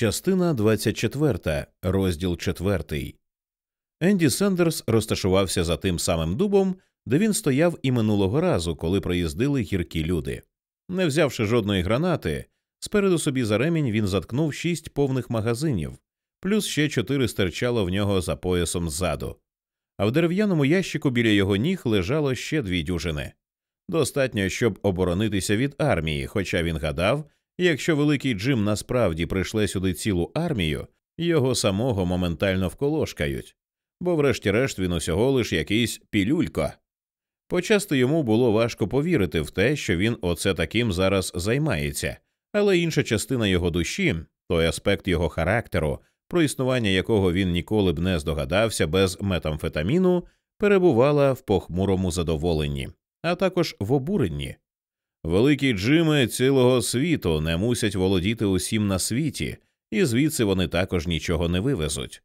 Частина 24, розділ 4. Енді Сендерс розташувався за тим самим дубом, де він стояв і минулого разу, коли проїздили гіркі люди. Не взявши жодної гранати, спереду собі за ремінь він заткнув шість повних магазинів, плюс ще чотири стирчало в нього за поясом ззаду. А в дерев'яному ящику біля його ніг лежало ще дві дюжини. Достатньо, щоб оборонитися від армії, хоча він гадав, якщо великий Джим насправді прийшле сюди цілу армію, його самого моментально вколошкають, бо, врешті-решт, він усього лиш якийсь пілюлько. Почасти йому було важко повірити в те, що він оце таким зараз займається, але інша частина його душі, той аспект його характеру, про існування якого він ніколи б не здогадався без метамфетаміну, перебувала в похмурому задоволенні, а також в обуренні. Великі джими цілого світу не мусять володіти усім на світі, і звідси вони також нічого не вивезуть.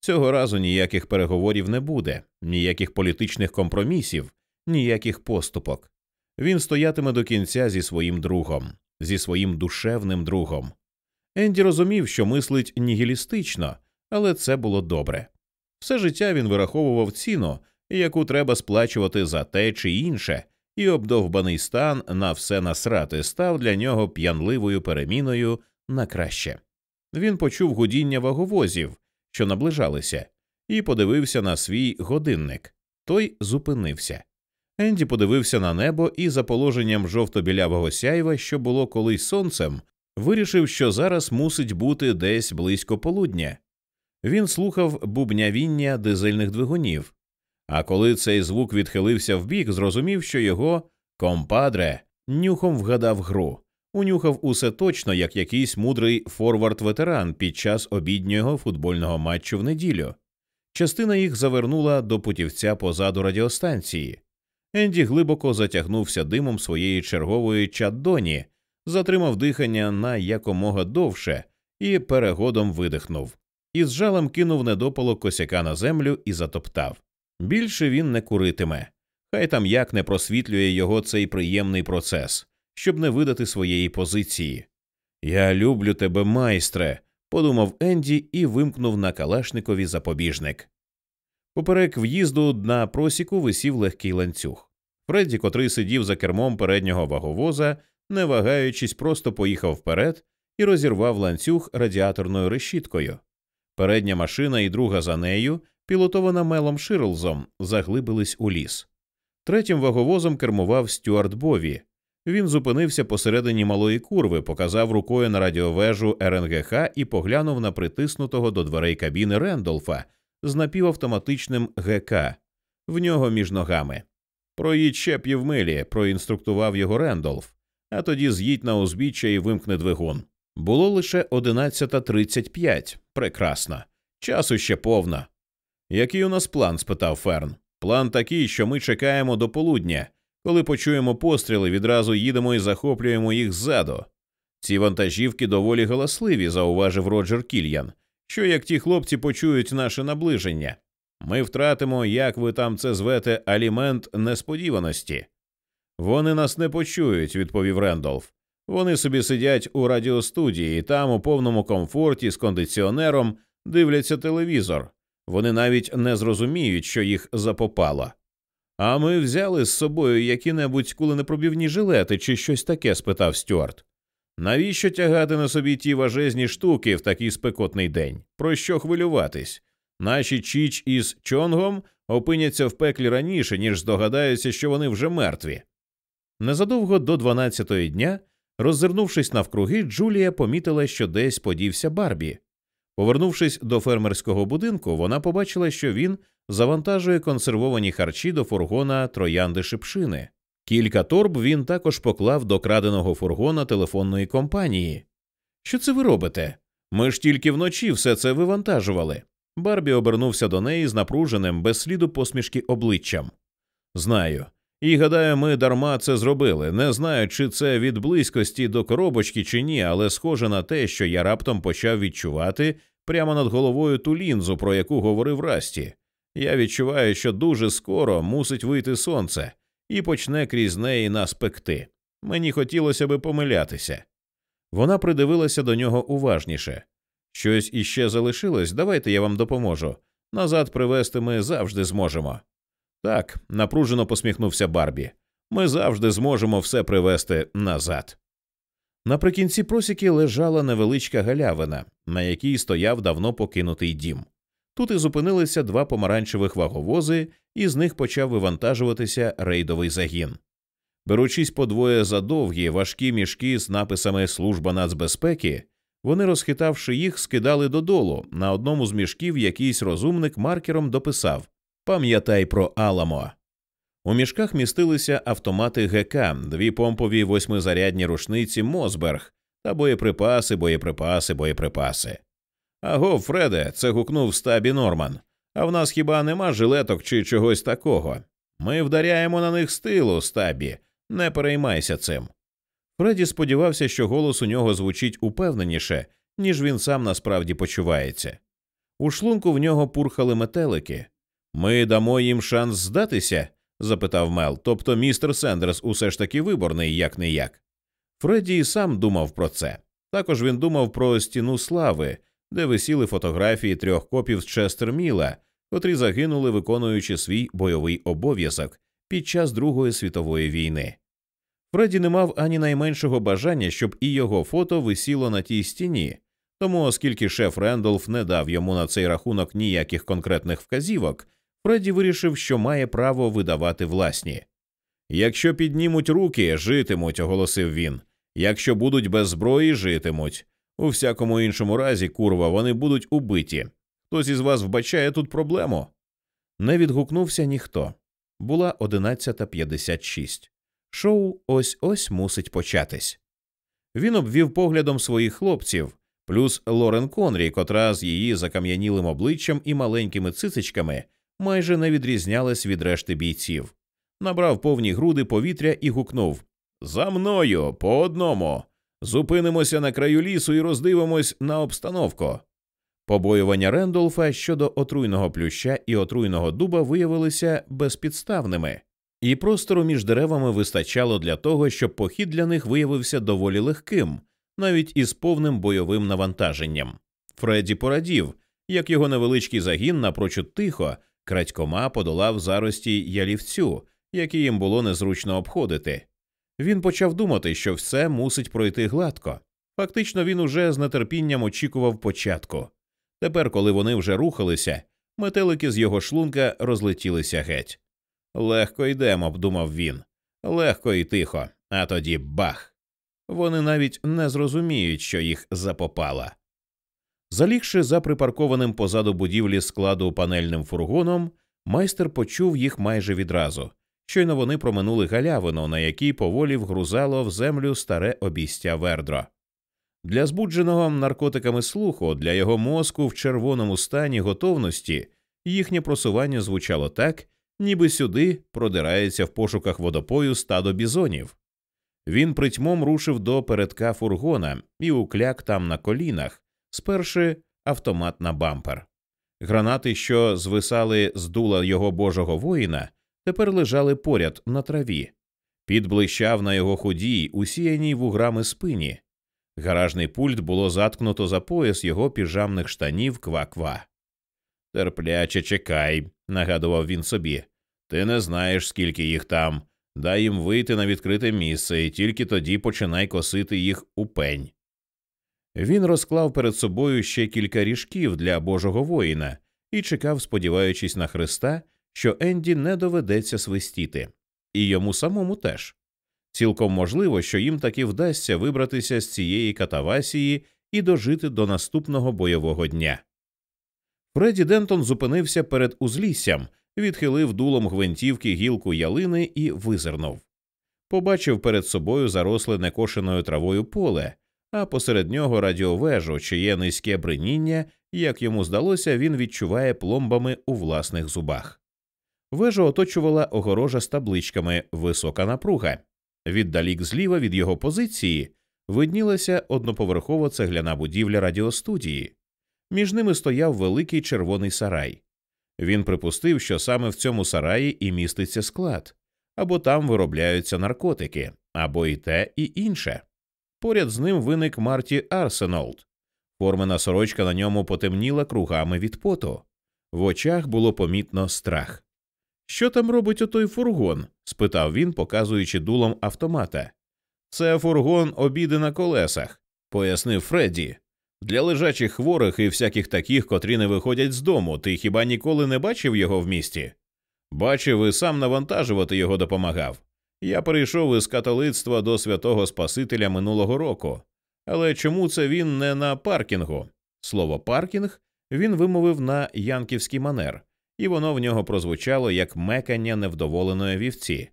Цього разу ніяких переговорів не буде, ніяких політичних компромісів, ніяких поступок. Він стоятиме до кінця зі своїм другом, зі своїм душевним другом. Енді розумів, що мислить нігілістично, але це було добре. Все життя він вираховував ціну, яку треба сплачувати за те чи інше, і обдовбаний стан на все насрати став для нього п'янливою переміною на краще. Він почув гудіння ваговозів, що наближалися, і подивився на свій годинник. Той зупинився. Енді подивився на небо і, за положенням жовто-білявого сяйва, що було колись сонцем, вирішив, що зараз мусить бути десь близько полудня. Він слухав бубнявіння дизельних двигунів, а коли цей звук відхилився вбік, зрозумів, що його компадре нюхом вгадав гру, унюхав усе точно, як якийсь мудрий форвард-ветеран під час обіднього футбольного матчу в неділю. Частина їх завернула до путівця позаду радіостанції. Енді глибоко затягнувся димом своєї чергової чаддоні, затримав дихання на якомога довше і перегодом видихнув. І з жалем кинув недопалок косяка на землю і затоптав. Більше він не куритиме, хай там як не просвітлює його цей приємний процес, щоб не видати своєї позиції. Я люблю тебе, майстре, подумав Енді і вимкнув на Калашникові запобіжник. Поперек в'їзду на просіку висів легкий ланцюг. Фредді, котрий сидів за кермом переднього ваговоза, не вагаючись, просто поїхав вперед і розірвав ланцюг радіаторною решіткою. Передня машина і друга за нею пілотована Мелом Ширлзом, заглибились у ліс. Третім ваговозом кермував Стюарт Бові. Він зупинився посередині малої курви, показав рукою на радіовежу РНГХ і поглянув на притиснутого до дверей кабіни Рендолфа з напівавтоматичним ГК в нього між ногами. Проїдь ще півмилі, проінструктував його Рендолф, а тоді з'їдь на узбіччя і вимкни двигун. Було лише 11.35. Прекрасно. Часу ще повно. Який у нас план? спитав Ферн. План такий, що ми чекаємо до полудня. Коли почуємо постріли, відразу їдемо і захоплюємо їх ззаду. Ці вантажівки доволі галасливі, зауважив Роджер Кільян. Що як ті хлопці почують наше наближення? Ми втратимо, як ви там це звете, алімент несподіваності. Вони нас не почують, відповів Рендолф. Вони собі сидять у радіостудії, і там у повному комфорті з кондиціонером дивляться телевізор. Вони навіть не зрозуміють, що їх запопало. А ми взяли з собою які-небудь куленепробівні жилети чи щось таке? спитав Стюарт. Навіщо тягати на собі ті важезні штуки в такий спекотний день? Про що хвилюватись? Наші Чіч із Чонгом опиняться в пеклі раніше, ніж здогадаються, що вони вже мертві. Незадовго до 12-ї дня, роззирнувшись навкруги, Джулія помітила, що десь подівся Барбі. Повернувшись до фермерського будинку, вона побачила, що він завантажує консервовані харчі до фургона троянди шипшини. Кілька торб він також поклав до краденого фургона телефонної компанії. Що це ви робите? Ми ж тільки вночі все це вивантажували. Барбі обернувся до неї з напруженим, без сліду посмішки обличчям. Знаю. І гадаю, ми дарма це зробили. Не знаю, чи це від близькості до коробочки чи ні, але схоже на те, що я раптом почав відчувати прямо над головою ту лінзу, про яку говорив Расті. Я відчуваю, що дуже скоро мусить вийти сонце і почне крізь неї нас пекти. Мені хотілося би помилятися. Вона придивилася до нього уважніше. Щось іще залишилось, давайте я вам допоможу. Назад привезти ми завжди зможемо. Так, напружено посміхнувся Барбі. Ми завжди зможемо все привезти назад. Наприкінці просіки лежала невеличка галявина, на якій стояв давно покинутий дім. Тут і зупинилися два помаранчевих ваговози, і з них почав вивантажуватися рейдовий загін. Беручись по двоє за довгі важкі мішки з написами Служба нацбезпеки, вони, розхитавши їх, скидали додолу. На одному з мішків якийсь розумник маркером дописав Пам'ятай про Аламо. У мішках містилися автомати ГК, дві помпові восьмизарядні рушниці Мосберг та боєприпаси, боєприпаси, боєприпаси. Агов, Фреде, це гукнув Стаббі Норман. А в нас хіба нема жилеток чи чогось такого? Ми вдаряємо на них з тилу, Стаббі, не переймайся цим. Фредді сподівався, що голос у нього звучить упевненіше, ніж він сам насправді почувається. У шлунку в нього пурхали метелики. Ми дамо їм шанс здатися? запитав Мел. Тобто містер Сендерс усе ж таки виборний, як не як. Фредді сам думав про це. Також він думав про стіну слави, де висіли фотографії трьох копів з Честерміла, котрі загинули, виконуючи свій бойовий обов'язок під час Другої світової війни. Фредді не мав ані найменшого бажання, щоб і його фото висіло на тій стіні, тому, оскільки шеф Рендолф не дав йому на цей рахунок ніяких конкретних вказівок, Фредді вирішив, що має право видавати власні. Якщо піднімуть руки, житимуть, оголосив він. Якщо будуть без зброї, житимуть. У всякому іншому разі, курва, вони будуть убиті. Хтось із вас вбачає тут проблему? Не відгукнувся ніхто. Була 11.56. Шоу ось ось мусить початись. Він обвів поглядом своїх хлопців, плюс Лорен Конрі, котра з її закам'янілим обличчям і маленькими цицичками майже не відрізнялась від решти бійців. Набрав повні груди повітря і гукнув За мною по одному. Зупинимося на краю лісу і роздивимось на обстановку. Побоювання Рендолфа щодо отруйного плюща і отруйного дуба виявилися безпідставними, і простору між деревами вистачало для того, щоб похід для них виявився доволі легким, навіть із повним бойовим навантаженням. Фредді порадів, як його невеличкий загін напрочуд тихо, крадькома подолав зарості ялівцю, які їм було незручно обходити. Він почав думати, що все мусить пройти гладко. Фактично, він уже з нетерпінням очікував початку. Тепер, коли вони вже рухалися, метелики з його шлунка розлетілися геть. Легко йдемо, думав він, легко і тихо, а тоді бах. Вони навіть не зрозуміють, що їх запопала. Залігши за припаркованим позаду будівлі складу панельним фургоном, майстер почув їх майже відразу. Щойно вони проминули галявину, на якій поволі вгрузало в землю старе обістя вердро. Для збудженого наркотиками слуху, для його мозку в червоному стані готовності їхнє просування звучало так, ніби сюди продирається в пошуках водопою стадо бізонів. Він притьмом рушив до передка фургона і укляк там на колінах, сперши автомат на бампер. Гранати, що звисали з дула його божого воїна, тепер лежали поряд на траві, підблищав на його худій, усіяній вуграми спині. Гаражний пульт було заткнуто за пояс його піжамних штанів ква-ква. Терпляче чекай, нагадував він собі. Ти не знаєш, скільки їх там. Дай їм вийти на відкрите місце, і тільки тоді починай косити їх у пень. Він розклав перед собою ще кілька ріжків для божого воїна і чекав, сподіваючись на Христа, що Енді не доведеться свистіти, і йому самому теж. Цілком можливо, що їм таки вдасться вибратися з цієї катавасії і дожити до наступного бойового дня. Фредді Дентон зупинився перед узліссям, відхилив дулом гвинтівки гілку ялини і визирнув. Побачив перед собою заросле некошеною травою поле, а посеред нього радіовежу, чиє низьке бриніння, як йому здалося, він відчуває пломбами у власних зубах. Вежу оточувала огорожа з табличками Висока напруга. Віддалік зліва від його позиції виднілася одноповерхова цегляна будівля радіостудії. Між ними стояв великий червоний сарай. Він припустив, що саме в цьому сараї і міститься склад, або там виробляються наркотики, або і те, і інше. Поряд з ним виник Марті Арсенолд. Формена сорочка на ньому потемніла кругами від поту. В очах було помітно страх. Що там робить отой фургон? спитав він, показуючи дулом автомата. Це фургон обіди на колесах, пояснив Фредді. Для лежачих хворих і всяких таких, котрі не виходять з дому, ти хіба ніколи не бачив його в місті? Бачив і сам навантажувати його допомагав. Я перейшов із католицтва до святого Спасителя минулого року. Але чому це він не на паркінгу? Слово паркінг він вимовив на янківський манер, і воно в нього прозвучало як мекання невдоволеної вівці.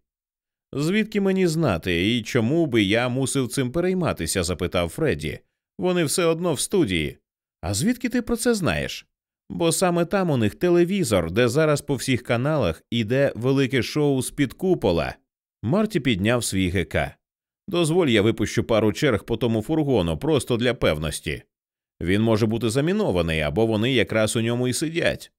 Звідки мені знати, і чому би я мусив цим перейматися? запитав Фредді. Вони все одно в студії. А звідки ти про це знаєш? Бо саме там у них телевізор, де зараз по всіх каналах іде велике шоу з під купола. Марті підняв свій ГК. Дозволь, я випущу пару черг по тому фургону, просто для певності. Він може бути замінований, або вони якраз у ньому і сидять.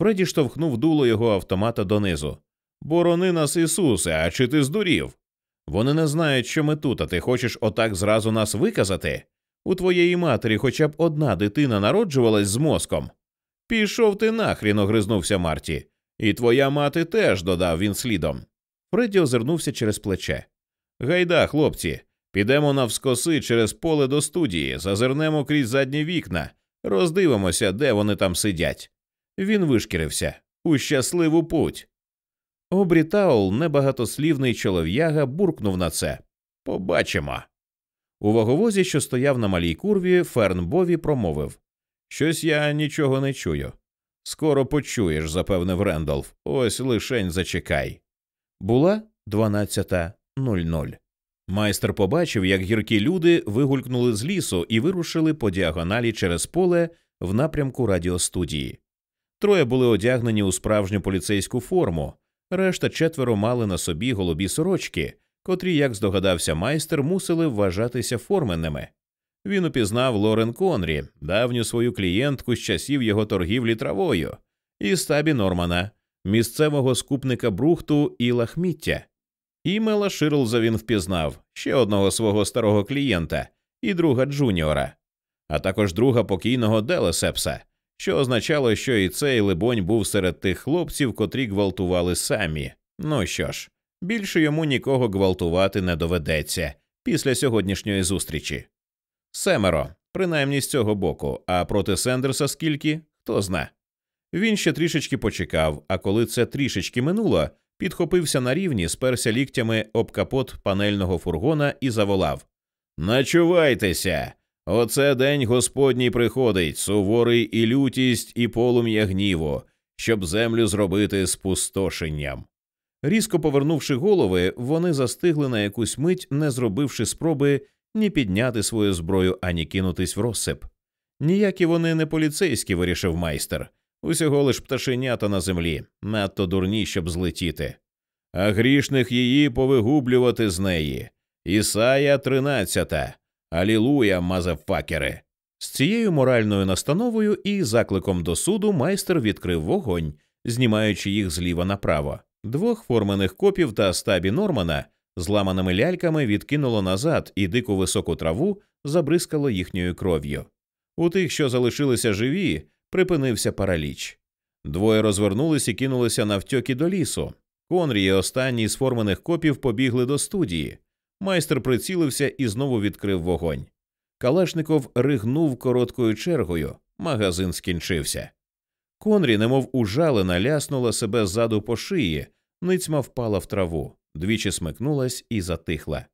Фредді штовхнув дуло його автомата донизу. Борони нас, Ісусе, а чи ти здурів? Вони не знають, що ми тут, а ти хочеш отак зразу нас виказати? У твоєї матері хоча б одна дитина народжувалась з мозком. Пішов ти нахрін, огризнувся Марті. І твоя мати теж, додав він слідом. Фредді озирнувся через плече. Гайда, хлопці, підемо навскоси через поле до студії, зазирнемо крізь задні вікна, роздивимося, де вони там сидять. Він вишкірився у щасливу путь. Обрі Таул, небагатослівний чолов'яга, буркнув на це. Побачимо. У ваговозі, що стояв на Малій Курві, Ферн Бові промовив Щось я нічого не чую. Скоро почуєш, запевнив Рендолф. Ось лишень зачекай. Була 12.00. Майстер побачив, як гіркі люди вигулькнули з лісу і вирушили по діагоналі через поле в напрямку радіостудії. Троє були одягнені у справжню поліцейську форму, решта четверо мали на собі голубі сорочки, котрі, як здогадався майстер, мусили вважатися форменними. Він упізнав Лорен Конрі, давню свою клієнтку з часів його торгівлі травою, і стабі Нормана, місцевого скупника брухту і лахміття. І Мела Ширлза він впізнав ще одного свого старого клієнта і друга Джуніора, а також друга покійного Делесепса, що означало, що і цей, либонь, був серед тих хлопців, котрі гвалтували Саммі. Ну що ж, більше йому нікого гвалтувати не доведеться після сьогоднішньої зустрічі. Семеро, принаймні з цього боку, а проти Сендерса скільки хто зна. Він ще трішечки почекав, а коли це трішечки минуло, підхопився на рівні, сперся ліктями об капот панельного фургона і заволав Начувайтеся! Оце день Господній приходить, суворий і лютість, і полум'я гніву, щоб землю зробити спустошенням. Різко повернувши голови, вони застигли на якусь мить, не зробивши спроби ні підняти свою зброю, ані кинутись в розсип. Ніякі вони не поліцейські, вирішив майстер, усього лиш пташенята на землі, надто дурні, щоб злетіти. А грішних її повигублювати з неї. Ісая тринадцята. Алілуя, мазафакери. З цією моральною настановою і закликом до суду майстер відкрив вогонь, знімаючи їх зліва направо. Двох формених копів та стабі Нормана зламаними ляльками відкинуло назад і дику високу траву забризкало їхньою кров'ю. У тих, що залишилися живі, припинився параліч. Двоє розвернулись і кинулися навтьоки до лісу. Конрі і останній з формених копів побігли до студії. Майстер прицілився і знову відкрив вогонь. Калашников ригнув короткою чергою. Магазин скінчився. Конрі, немов ужалена, ляснула себе ззаду по шиї, ницьма впала в траву, двічі смикнулась і затихла.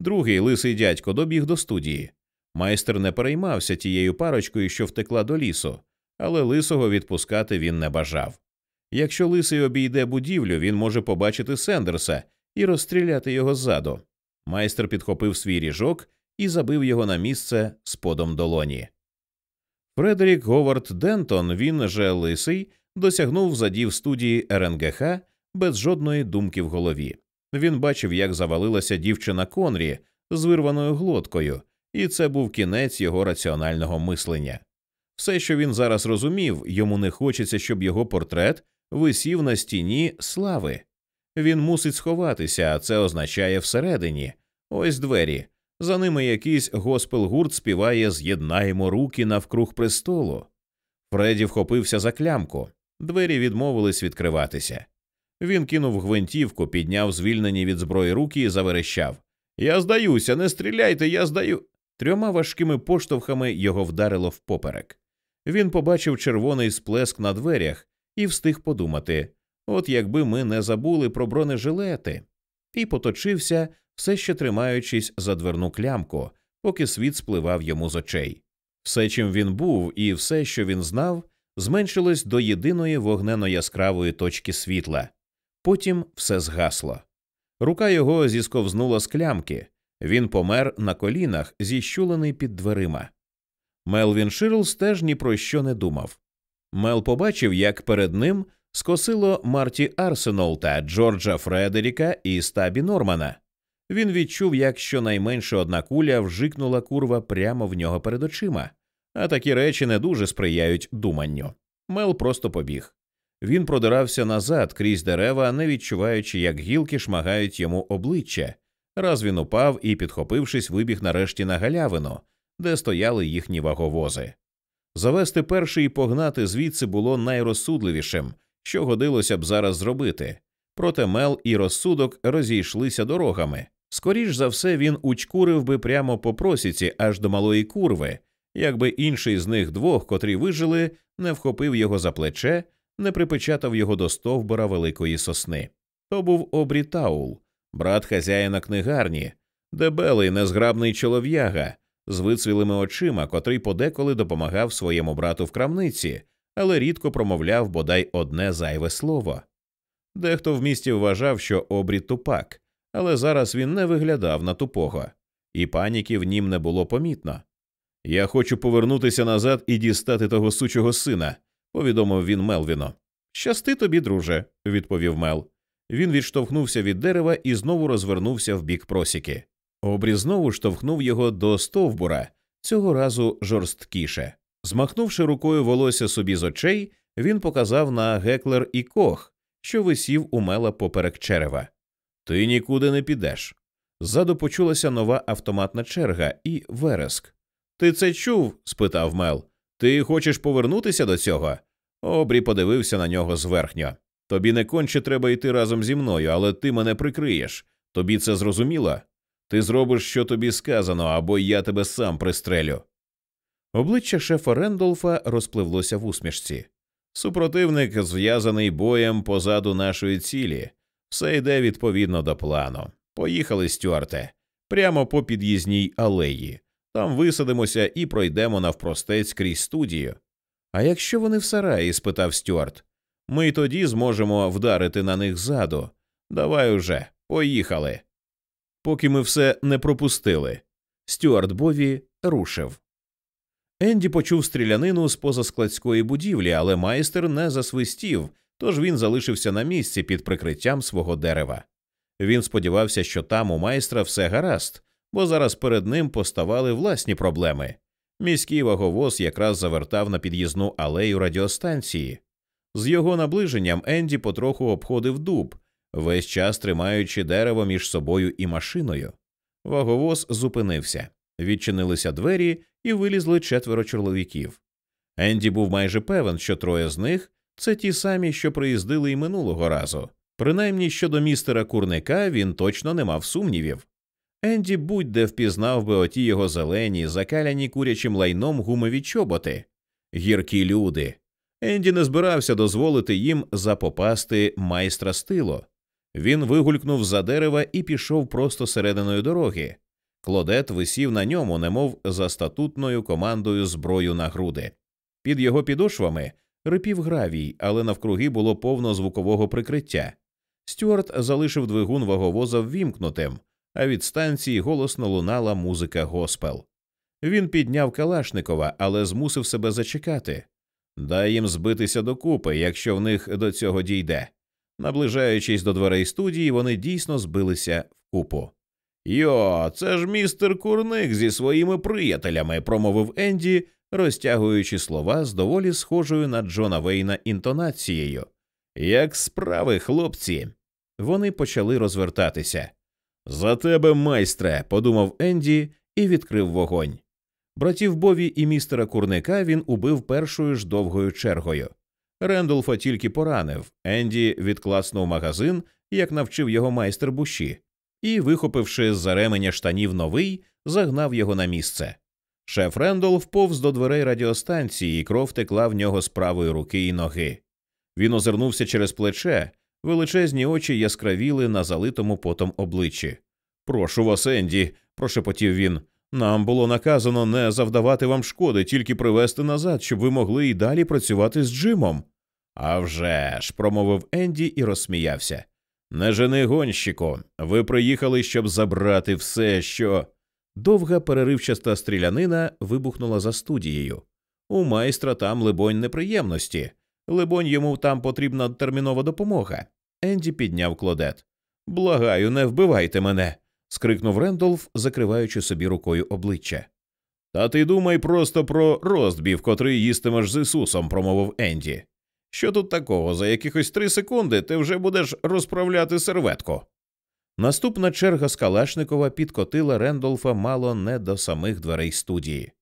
Другий лисий дядько добіг до студії. Майстер не переймався тією парочкою, що втекла до лісу, але лисого відпускати він не бажав. Якщо лисий обійде будівлю, він може побачити Сендерса і розстріляти його ззаду. Майстер підхопив свій ріжок і забив його на місце сподом долоні. Фредерік Говард Дентон, він же лисий, досягнув задів студії РНГХ без жодної думки в голові. Він бачив, як завалилася дівчина Конрі з вирваною глоткою, і це був кінець його раціонального мислення. Все, що він зараз розумів, йому не хочеться, щоб його портрет висів на стіні слави. Він мусить сховатися, а це означає всередині. Ось двері. За ними якийсь госпел гурт співає З'єднаємо руки навкруг престолу. Фредді вхопився за клямку. Двері відмовились відкриватися. Він кинув гвинтівку, підняв звільнені від зброї руки і заверещав Я здаюся, не стріляйте, я здаю. Трьома важкими поштовхами його вдарило впоперек. Він побачив червоний сплеск на дверях і встиг подумати от якби ми не забули про бронежилети, і поточився, все ще тримаючись за дверну клямку, поки світ спливав йому з очей. Все, чим він був, і все, що він знав, зменшилось до єдиної вогнено яскравої точки світла. Потім все згасло. Рука його зісковзнула з клямки, він помер на колінах, зіщулений під дверима. Мелвін Ширлс теж ні про що не думав. Мел побачив, як перед ним скосило Марті Арсенол та Джорджа Фредеріка і Стабі Нормана. Він відчув, як щонайменше одна куля вжикнула курва прямо в нього перед очима, а такі речі не дуже сприяють думанню. Мел просто побіг. Він продирався назад крізь дерева, не відчуваючи, як гілки шмагають йому обличчя. Раз він упав і, підхопившись, вибіг нарешті на галявину, де стояли їхні ваговози. Завести перший і погнати звідси було найрозсудливішим, що годилося б зараз зробити. Проте Мел і розсудок розійшлися дорогами. Скоріш за все, він учкурив би прямо по просіці аж до малої курви, якби інший з них двох, котрі вижили, не вхопив його за плече, не припечатав його до стовбура великої сосни. То був Обрі Таул, брат хазяїна книгарні, дебелий, незграбний чолов'яга, з вицвілими очима, котрий подеколи допомагав своєму брату в крамниці, але рідко промовляв бодай одне зайве слово. Дехто в місті вважав, що обрід тупак, але зараз він не виглядав на тупого, і паніки в нім не було помітно. Я хочу повернутися назад і дістати того сучого сина, повідомив він Мелвіно. Щасти тобі, друже, відповів Мел. Він відштовхнувся від дерева і знову розвернувся в бік просіки. Обрі знову штовхнув його до стовбура, цього разу жорсткіше. Змахнувши рукою волосся собі з очей, він показав на Геклер і Кох, що висів у мела поперек черева. Ти нікуди не підеш. Ззаду почулася нова автоматна черга і вереск. Ти це чув? спитав Мел. Ти хочеш повернутися до цього? Обрі подивився на нього зверхньо. Тобі не конче треба йти разом зі мною, але ти мене прикриєш. Тобі це зрозуміло? Ти зробиш, що тобі сказано, або я тебе сам пристрелю. Обличчя шефа Рендолфа розпливлося в усмішці. Супротивник зв'язаний боєм позаду нашої цілі. Все йде відповідно до плану. Поїхали, Стюарте, прямо по під'їзній алеї. Там висадимося і пройдемо навпростець крізь студію. А якщо вони в сараї? спитав Стюарт. Ми тоді зможемо вдарити на них ззаду. Давай уже, поїхали. Поки ми все не пропустили. Стюарт Бові рушив. Енді почув стрілянину з позаскладської будівлі, але майстер не засвистів, тож він залишився на місці під прикриттям свого дерева. Він сподівався, що там у майстра все гаразд, бо зараз перед ним поставали власні проблеми. Міський ваговоз якраз завертав на під'їзну алею радіостанції. З його наближенням Енді потроху обходив дуб, весь час тримаючи дерево між собою і машиною. Ваговоз зупинився, відчинилися двері і вилізли четверо чоловіків. Енді був майже певен, що троє з них це ті самі, що приїздили й минулого разу. Принаймні щодо містера курника він точно не мав сумнівів. Енді будь-де впізнав би оті його зелені, закаляні курячим лайном гумові чоботи. Гіркі люди. Енді не збирався дозволити їм запопасти майстра стилу. Він вигулькнув за дерева і пішов просто серединою дороги. Клодет висів на ньому, немов за статутною командою зброю на груди. Під його підошвами рипів гравій, але навкруги було повно звукового прикриття. Стюарт залишив двигун ваговоза ввімкнутим, а від станції голосно лунала музика госпел. Він підняв Калашникова, але змусив себе зачекати. Дай їм збитися докупи, якщо в них до цього дійде. Наближаючись до дверей студії, вони дійсно збилися в купу. Йо, це ж містер курник зі своїми приятелями, промовив Енді, розтягуючи слова з доволі схожою на Джона Вейна інтонацією. Як справи, хлопці? Вони почали розвертатися. За тебе, майстре, подумав Енді і відкрив вогонь. Братів Бові і містера курника він убив першою ж довгою чергою. Рендолфа тільки поранив. Енді відкласнув магазин, як навчив його майстер буші, і, вихопивши з за ременя штанів новий, загнав його на місце. Шеф Рендолф повз до дверей радіостанції, і кров текла в нього з правої руки і ноги. Він озирнувся через плече, величезні очі яскравіли на залитому потом обличчі. Прошу вас, Енді, прошепотів він. Нам було наказано не завдавати вам шкоди, тільки привезти назад, щоб ви могли і далі працювати з Джимом. «А вже ж», – промовив Енді і розсміявся. Не жени гонщику, ви приїхали, щоб забрати все, що. Довга переривчаста стрілянина вибухнула за студією. У майстра там, либонь, неприємності. Либонь, йому там потрібна термінова допомога. Енді підняв клодет. Благаю, не вбивайте мене. Скрикнув Рендолф, закриваючи собі рукою обличчя. Та ти думай просто про роздбів, котрий їстимеш з Ісусом, промовив Енді. Що тут такого? За якихось три секунди ти вже будеш розправляти серветку. Наступна черга з Калашникова підкотила Рендолфа мало не до самих дверей студії.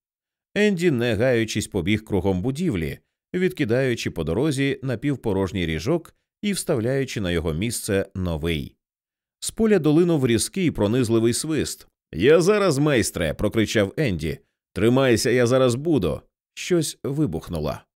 Енді, не гаючись, побіг кругом будівлі, відкидаючи по дорозі напівпорожній ріжок і вставляючи на його місце новий. З поля долинув різкий пронизливий свист. Я зараз, майстре, прокричав Енді. Тримайся, я зараз буду. Щось вибухнуло.